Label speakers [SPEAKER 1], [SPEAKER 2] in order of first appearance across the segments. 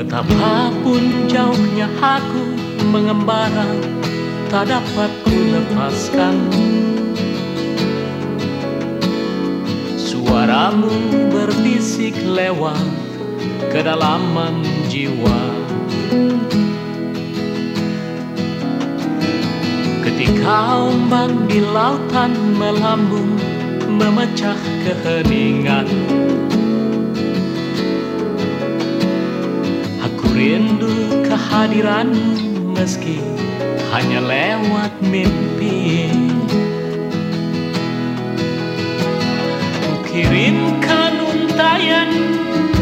[SPEAKER 1] Betapapun jauhnya aku mengembara Tak dapat ku lepaskan Suaramu berbisik lewat kedalaman jiwa. Ketika ombak di lautan melambung Memecah keheningan rindu kehadiranmu meski hanya lewat mimpi. Kirimkan untayan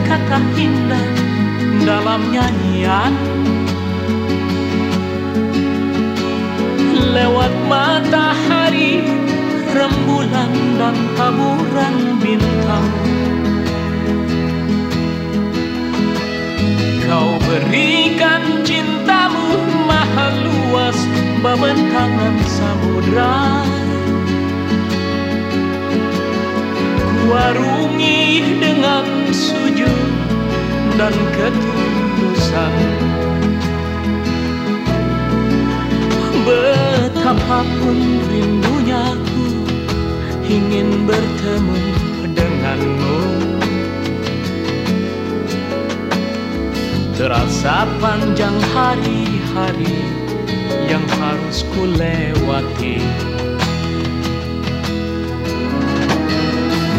[SPEAKER 1] kata indah dalam nyanyian. Lewat matahari, rembulan dan taburan luas Babentangan samudra. Kuarungi dengan sujud dan ketulusan. Betapapun rindunya aku ingin bertemu denganmu. Terasa panjang hari-hari yang harus ku lewati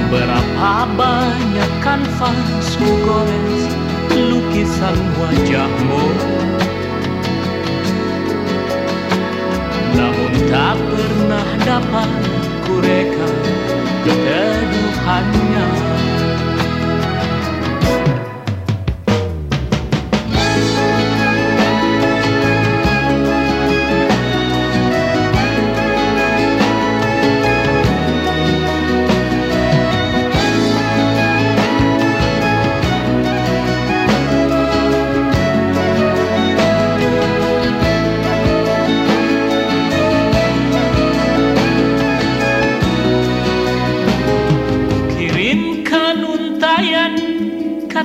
[SPEAKER 1] Berapa banyak kanvas ku gores lukisan wajahmu. Namun tak pernah dapat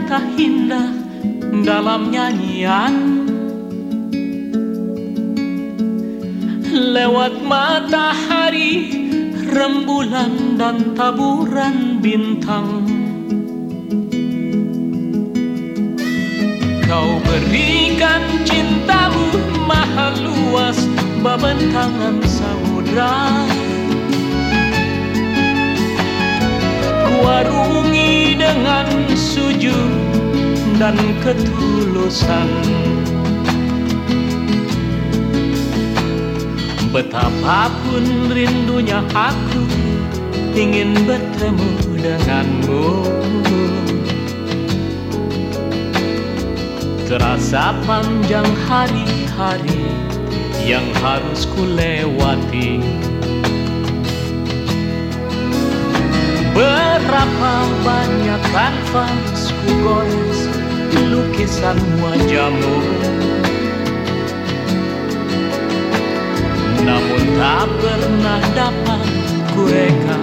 [SPEAKER 1] kata indah dalam nyanyian? Lewat matahari, rembulan dan taburan bintang. Kau berikan cintamu mahal luas Babentangan samudra dengan sujud dan ketulusan. Betapapun rindunya aku ingin bertemu denganmu. Terasa panjang hari-hari yang harus ku lewati ingat kanvas kugoyas di lukisan wajahmu Namun tak pernah dapat kureka